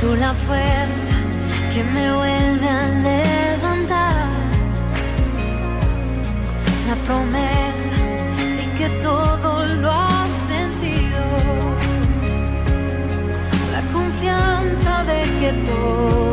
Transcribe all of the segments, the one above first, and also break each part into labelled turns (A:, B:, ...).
A: tú la fuerza que me vuelve a levantar, la promesa de que todo lo has vencido, la confianza de que todo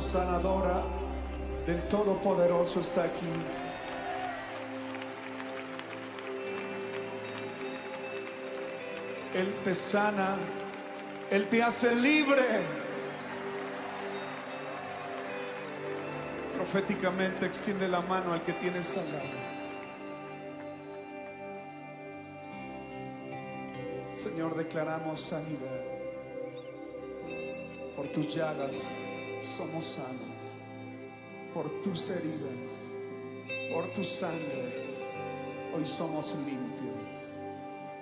B: sanadora del Todopoderoso está aquí. Él te sana, Él te hace libre. Proféticamente extiende la mano al que tienes al. Señor, declaramos sanidad. Por tus llagas somos sanos. Por tus heridas, por tu sangre, hoy somos limpios.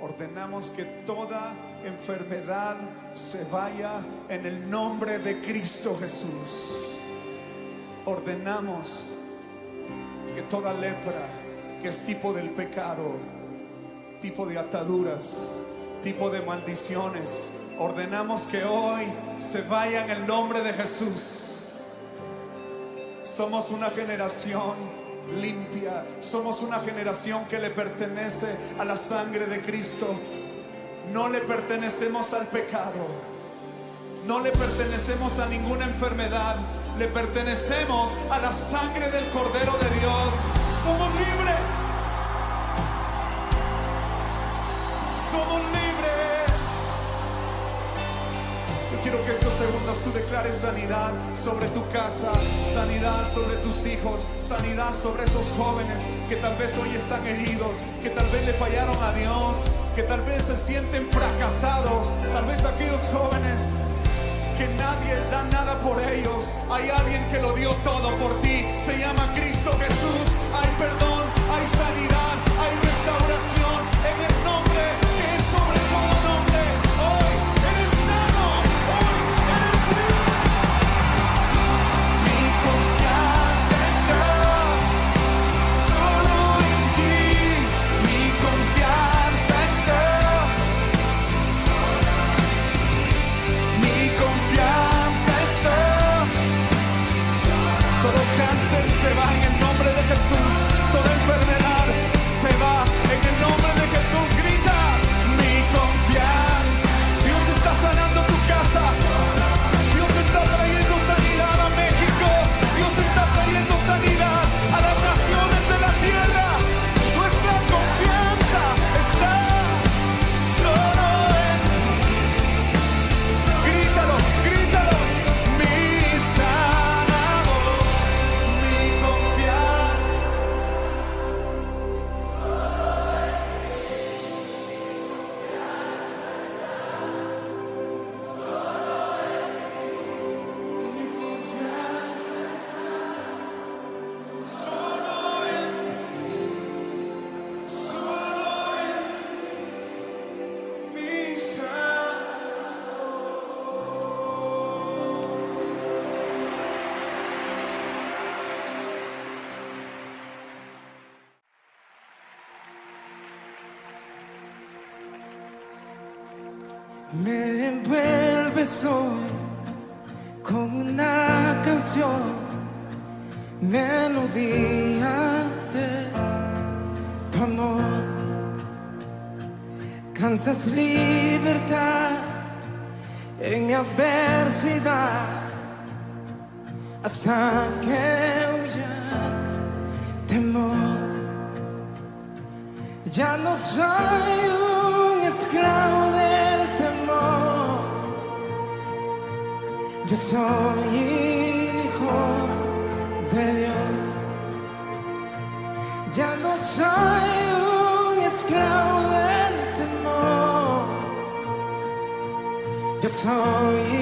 B: Ordenamos que toda enfermedad se vaya en el nombre de Cristo Jesús. Ordenamos que toda lepra, que es tipo del pecado, tipo de ataduras, tipo de maldiciones, ordenamos que hoy se vaya en el nombre de Jesús. Somos una generación limpia. Somos una generación que le pertenece a la sangre de Cristo. No le pertenecemos al pecado. No le pertenecemos a ninguna enfermedad. Le pertenecemos a la sangre del Cordero de Dios. Somos libres. Segundos tú declares sanidad sobre tu casa, sanidad sobre tus hijos, sanidad sobre esos jóvenes que tal vez hoy están heridos, que tal vez le fallaron a Dios, que tal vez se sienten fracasados, tal vez aquellos jóvenes que nadie da nada por ellos. Hay alguien que lo dio todo por ti. Se llama Cristo Jesús. Hay perdón, hay sanidad, hay restauración
C: cantas libertad en mi adversidad hasta que huya temor. Ya no soy un esclavo del temor, yo soy saw you.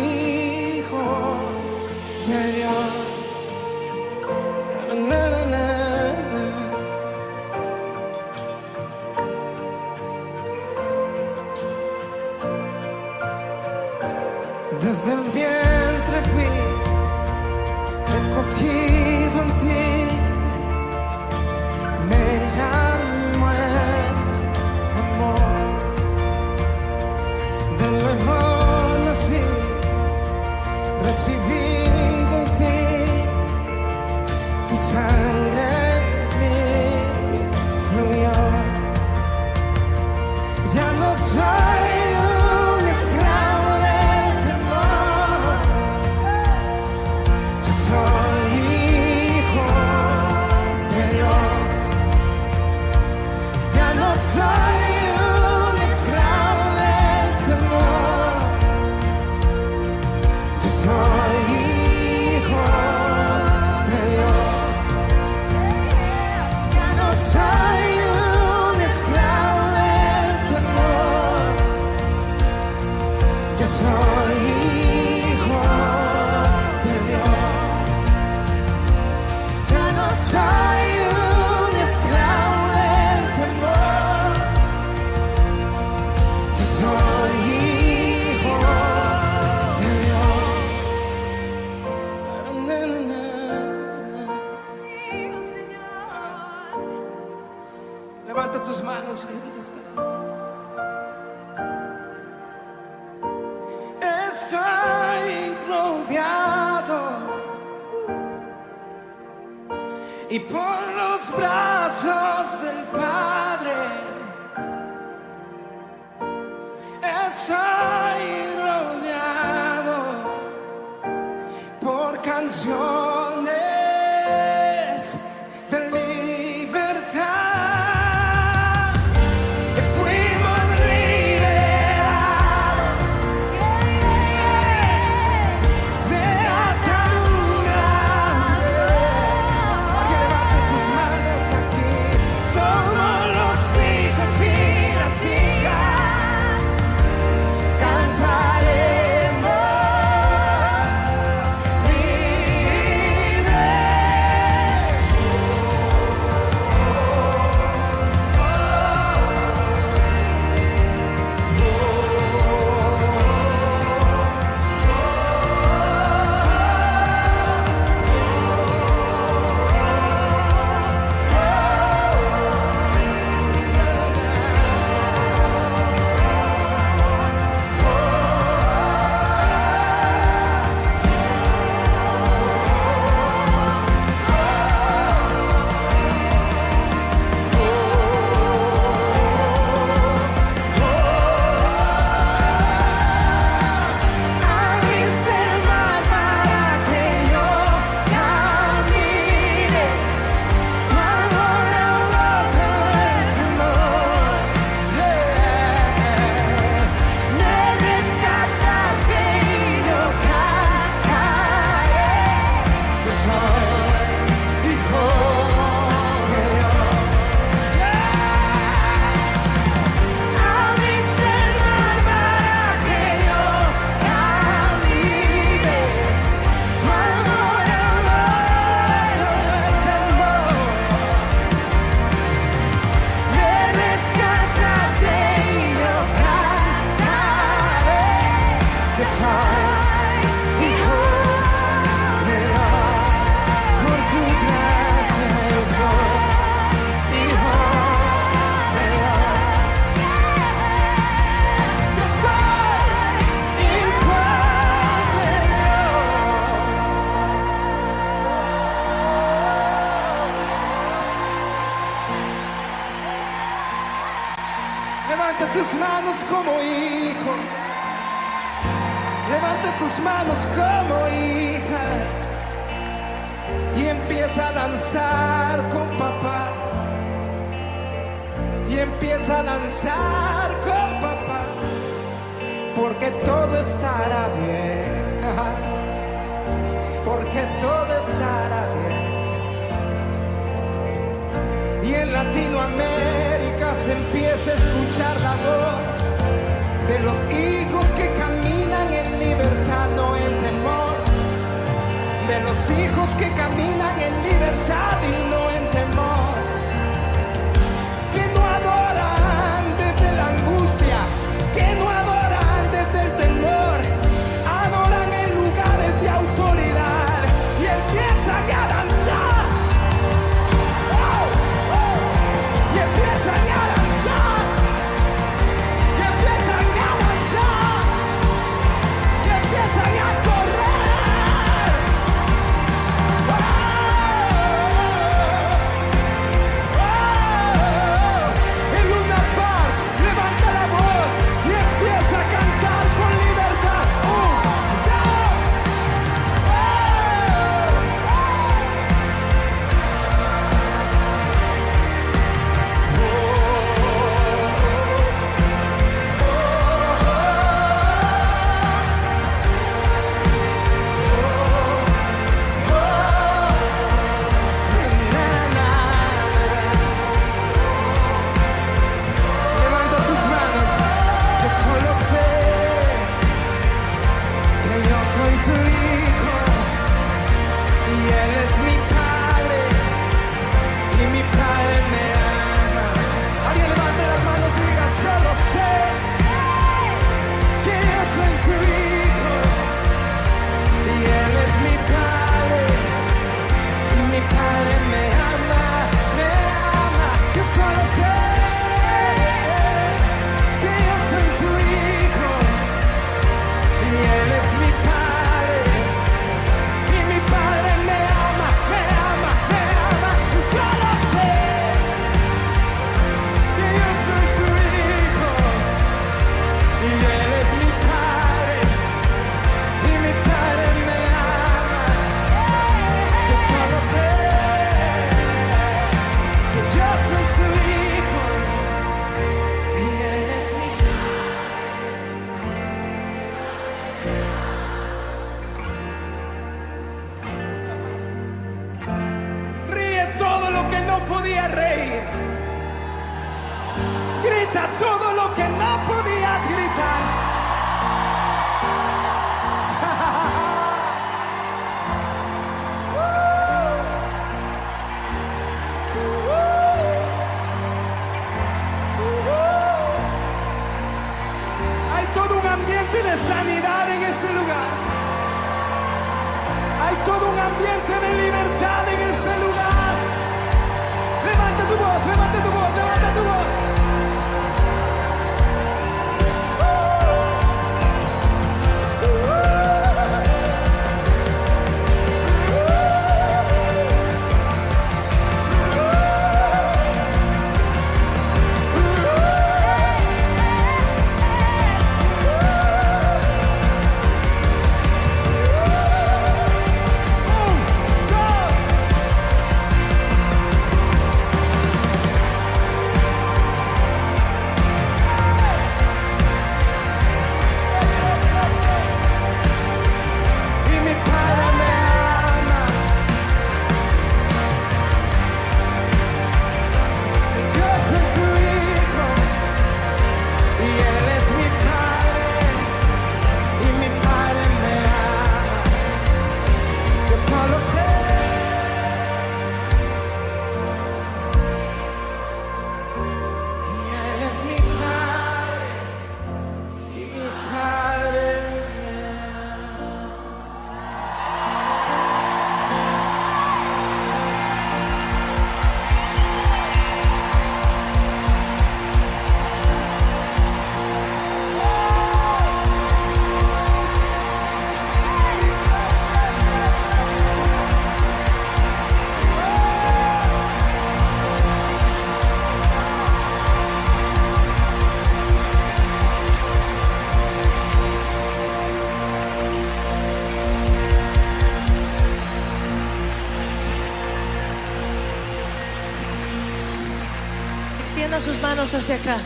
D: Extienda sus manos hacia acá.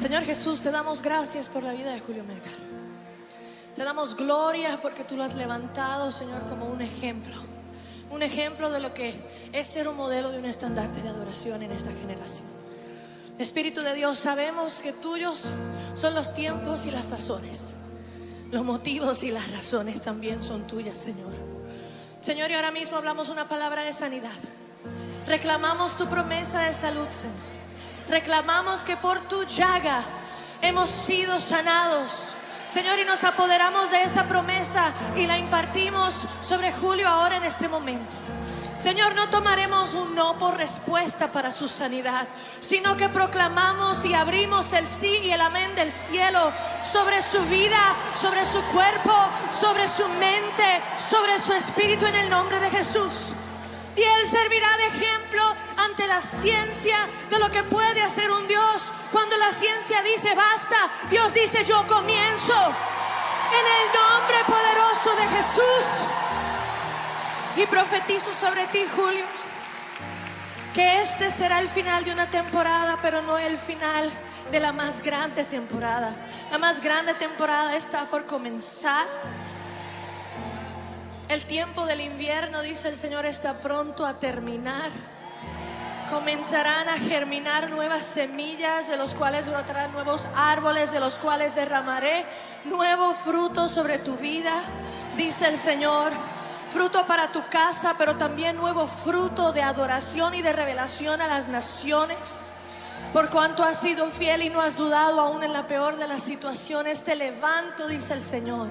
D: Señor Jesús, te damos gracias por la vida de Julio Melgar. Te damos gloria porque tú lo has levantado, Señor, como un ejemplo. Un ejemplo de lo que es ser un modelo de un estandarte de adoración en esta generación. Espíritu de Dios, sabemos que tuyos son los tiempos y las sazones. Los motivos y las razones también son tuyas, Señor. Señor, y ahora mismo hablamos una palabra de sanidad. Reclamamos tu promesa de salud, Señor. Reclamamos que por tu llaga hemos sido sanados. Señor, y nos apoderamos de esa promesa y la impartimos sobre Julio ahora en este momento. Señor, no tomaremos un no por respuesta para su sanidad, sino que proclamamos y abrimos el sí y el amén del cielo sobre su vida, sobre su cuerpo, sobre su mente, sobre su espíritu en el nombre de Jesús. Y Él servirá de ejemplo ante la ciencia de lo que puede hacer un Dios. Cuando la ciencia dice basta, Dios dice yo comienzo. En el nombre poderoso de Jesús. Y profetizo sobre ti, Julio, que este será el final de una temporada, pero no el final de la más grande temporada. La más grande temporada está por comenzar. El tiempo del invierno, dice el Señor, está pronto a terminar. Comenzarán a germinar nuevas semillas, de los cuales brotarán nuevos árboles, de los cuales derramaré nuevo fruto sobre tu vida, dice el Señor. Fruto para tu casa, pero también nuevo fruto de adoración y de revelación a las naciones. Por cuanto has sido fiel y no has dudado aún en la peor de las situaciones, te levanto, dice el Señor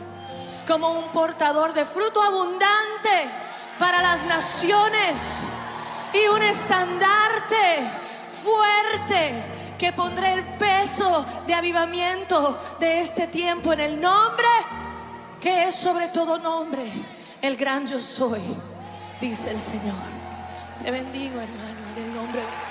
D: como un portador de fruto abundante para las naciones y un estandarte fuerte que pondré el peso de avivamiento de este tiempo en el nombre que es sobre todo nombre, el gran yo soy, dice el Señor. Te bendigo, hermano, en el nombre de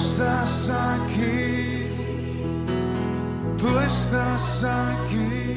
E: estás aquí.
F: Tú estás aquí.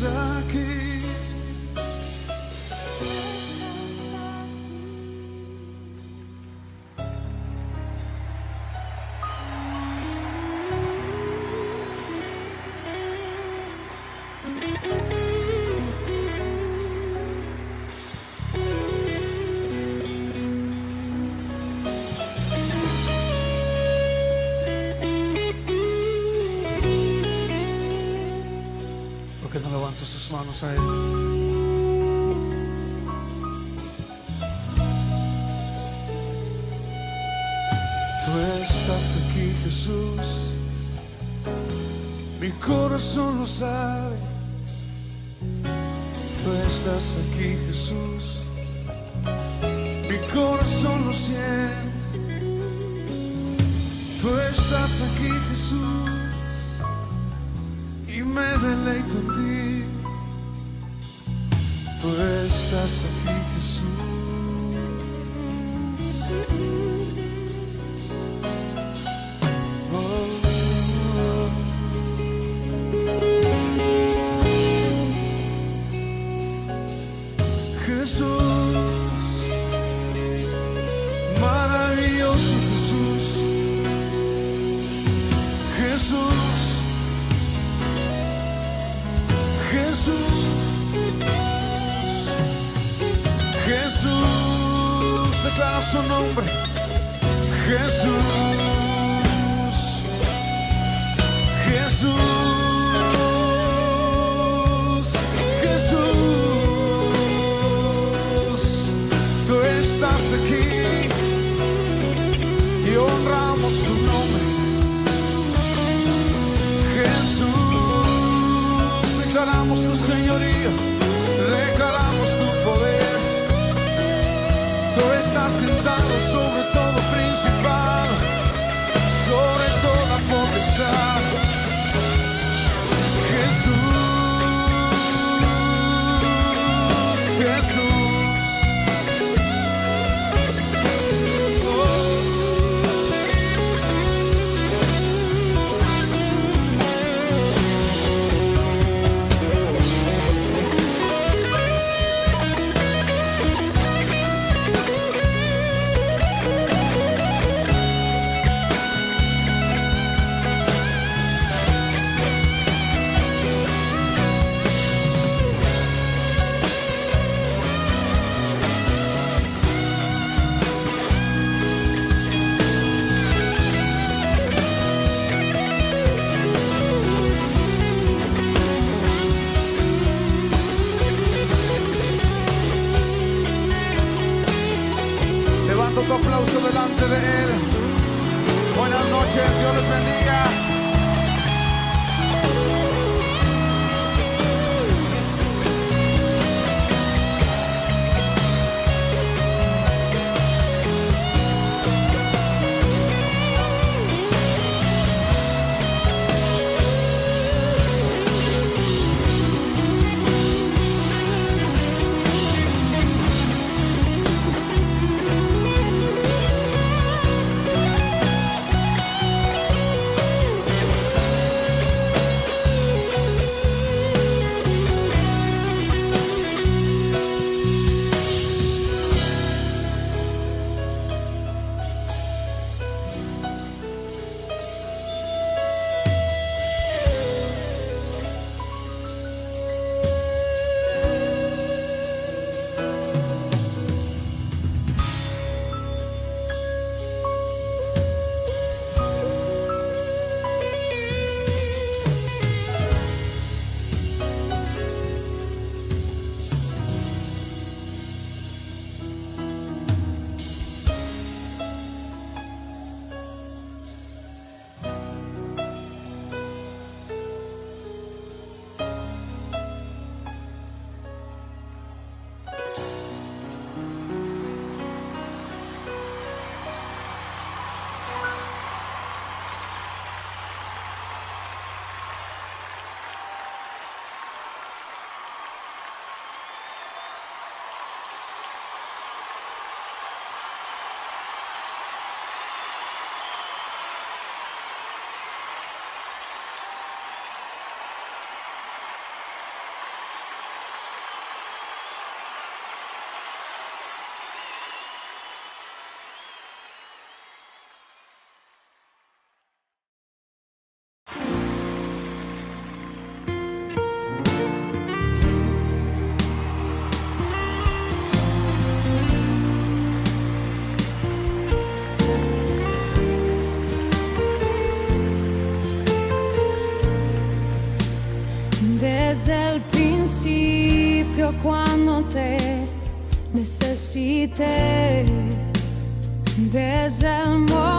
F: Estás manos a Él? Estás aquí, Jesús. Mi corazón lo sabe. Tú estás aquí, Jesús. Mi corazón lo siente. Tú estás aquí, Jesús estás sentado sobre todo
E: io quando te necesité desde el mundo.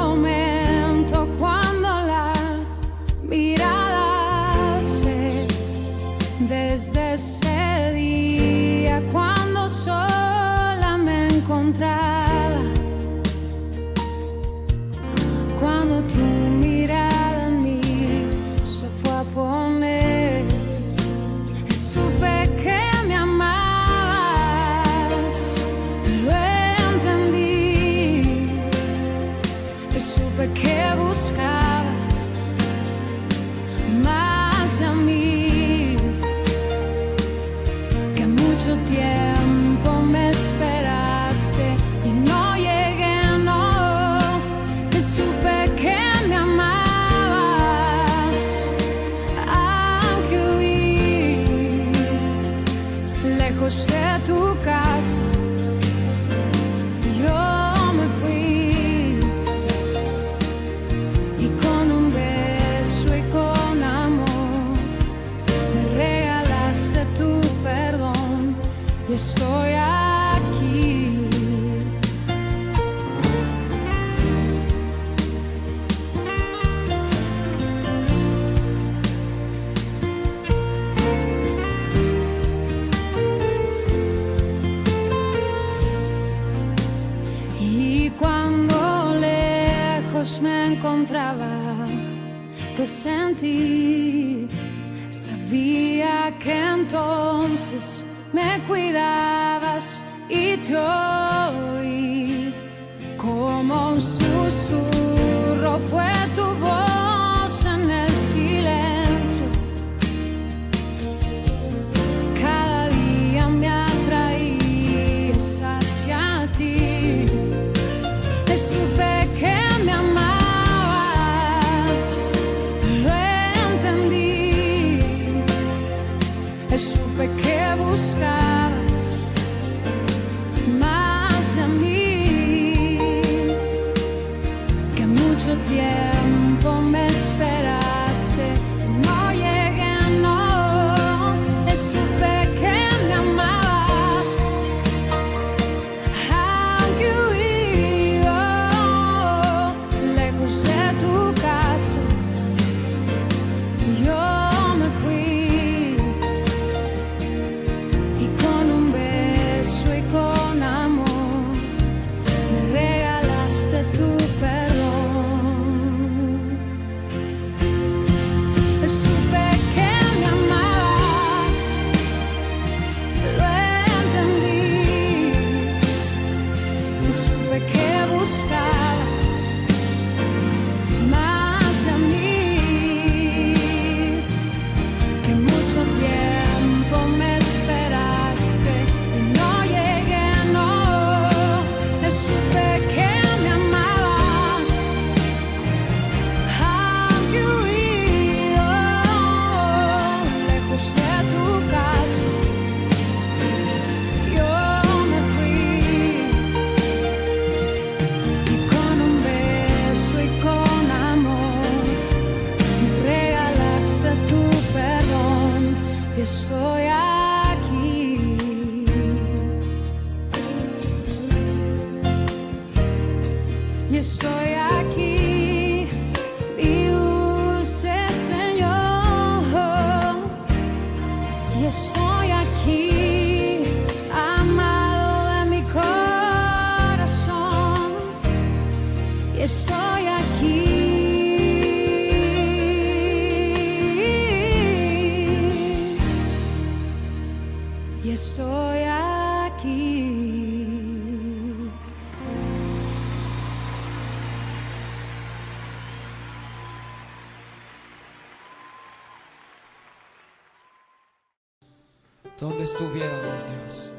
G: donde estuviéramos, Dios,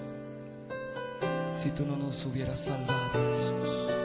G: si tú no nos hubieras salvado, Jesús.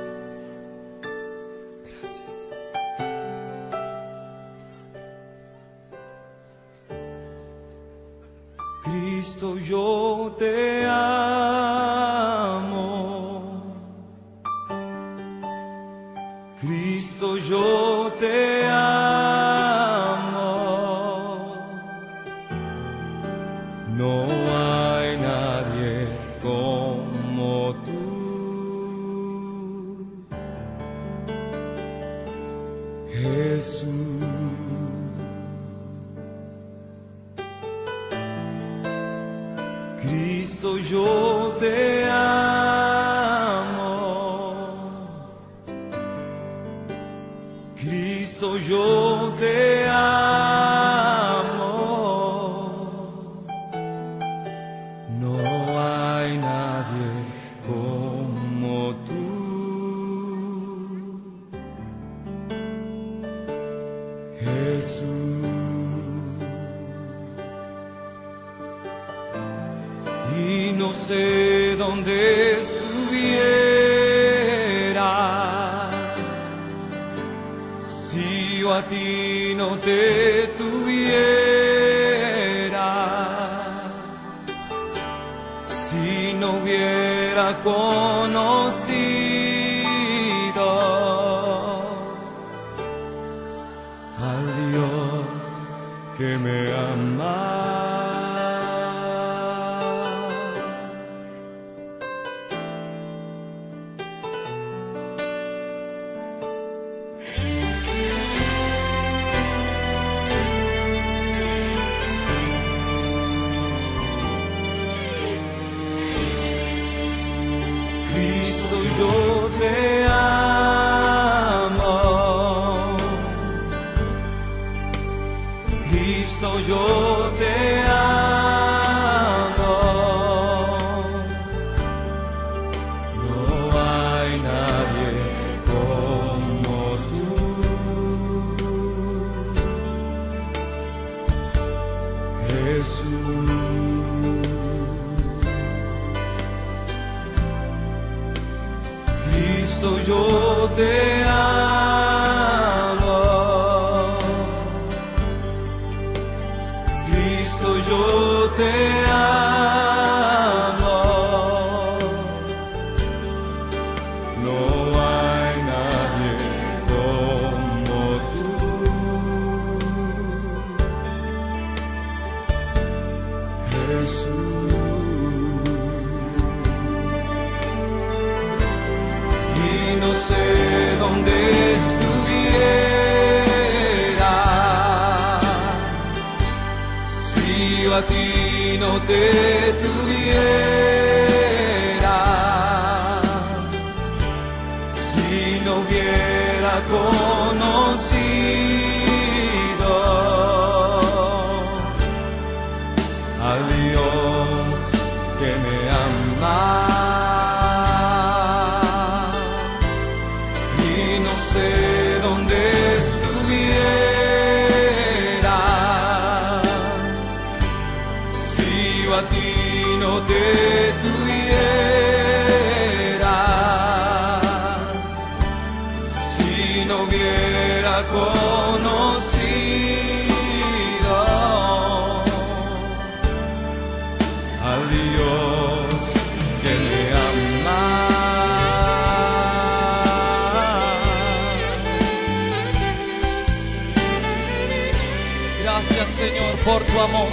H: por tu amor.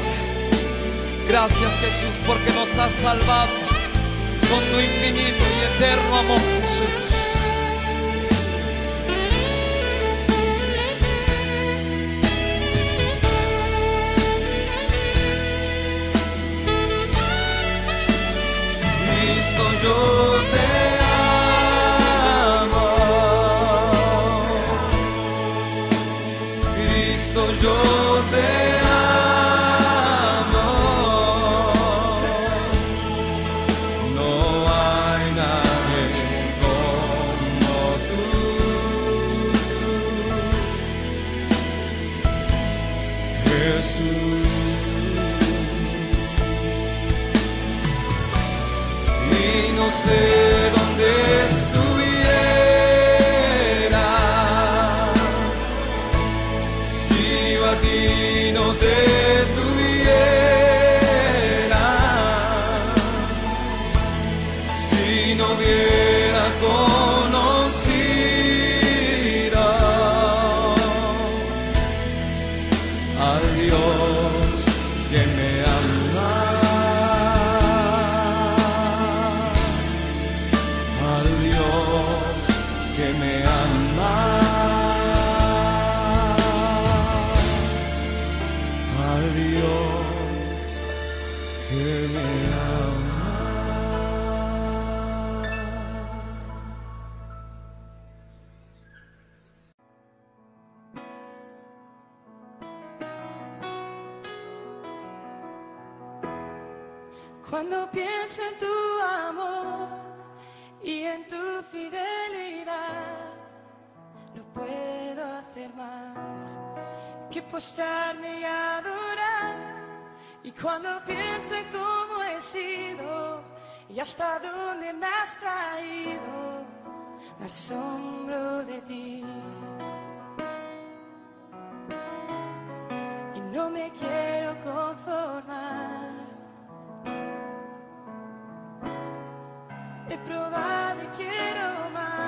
H: Gracias Jesús porque nos has salvado con tu infinito y eterno amor Jesús.
D: Fidelidad, no puedo hacer más que postrarme y adorar. Y cuando pienso en cómo he sido y hasta dónde me has traído, me asombro de ti. Y no me quiero conformar. He probado y quiero más.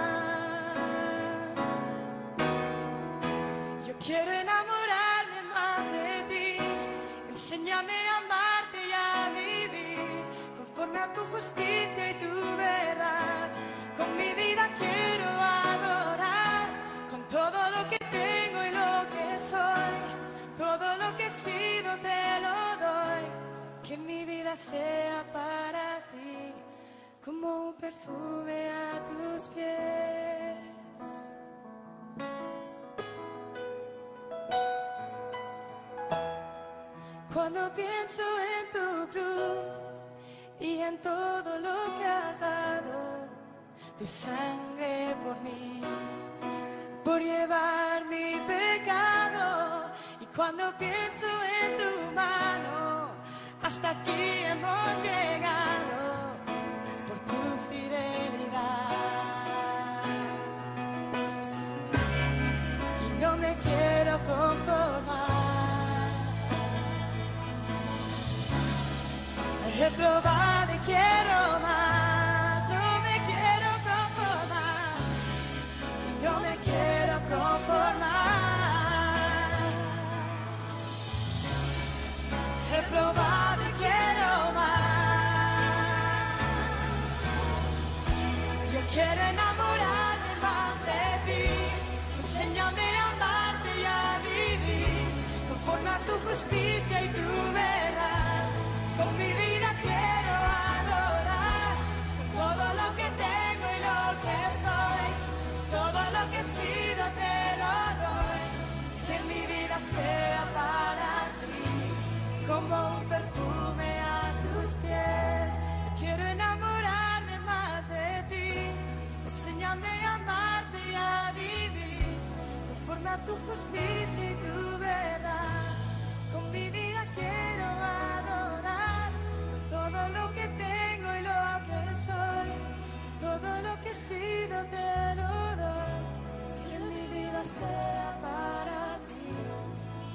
D: Yo quiero enamorarme más de ti. Enséñame a amarte y a vivir conforme a tu justicia y tu verdad. Con mi vida quiero adorar, con todo lo que tengo y lo que soy. Todo lo que he sido te lo doy. Que mi vida sea para ti como un perfume a tus pies. Cuando pienso en tu cruz y en todo lo que has dado, tu sangre por mí, por llevar mi pecado. Y cuando pienso en tu mano, hasta aquí hemos llegado quiero conformar. He probado y quiero más. No me quiero conformar. No me quiero conformar. He probado y quiero más. Yo quiero conforme a tu justicia y tu verdad. Con mi vida quiero adorar todo lo que tengo y lo que soy. Todo lo que he sido te lo doy. Que mi vida sea para ti como un perfume a tus pies. Quiero enamorarme más de ti. Enséñame a amarte y a vivir conforme a tu justicia y tu verdad. Mi vida quiero adorar con todo lo que tengo y lo que soy. Todo lo que he sido te lo doy. Que mi vida sea para ti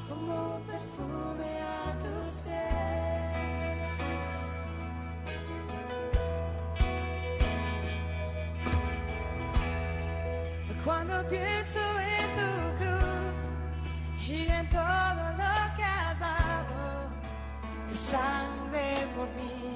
D: como un perfume a tus pies. Cuando pienso en tu cruz y en todo lo sangre por mí,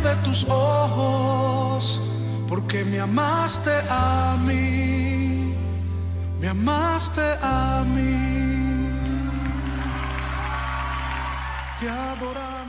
B: de tus ojos, porque me amaste a mí, me amaste a mí. Te adoramos.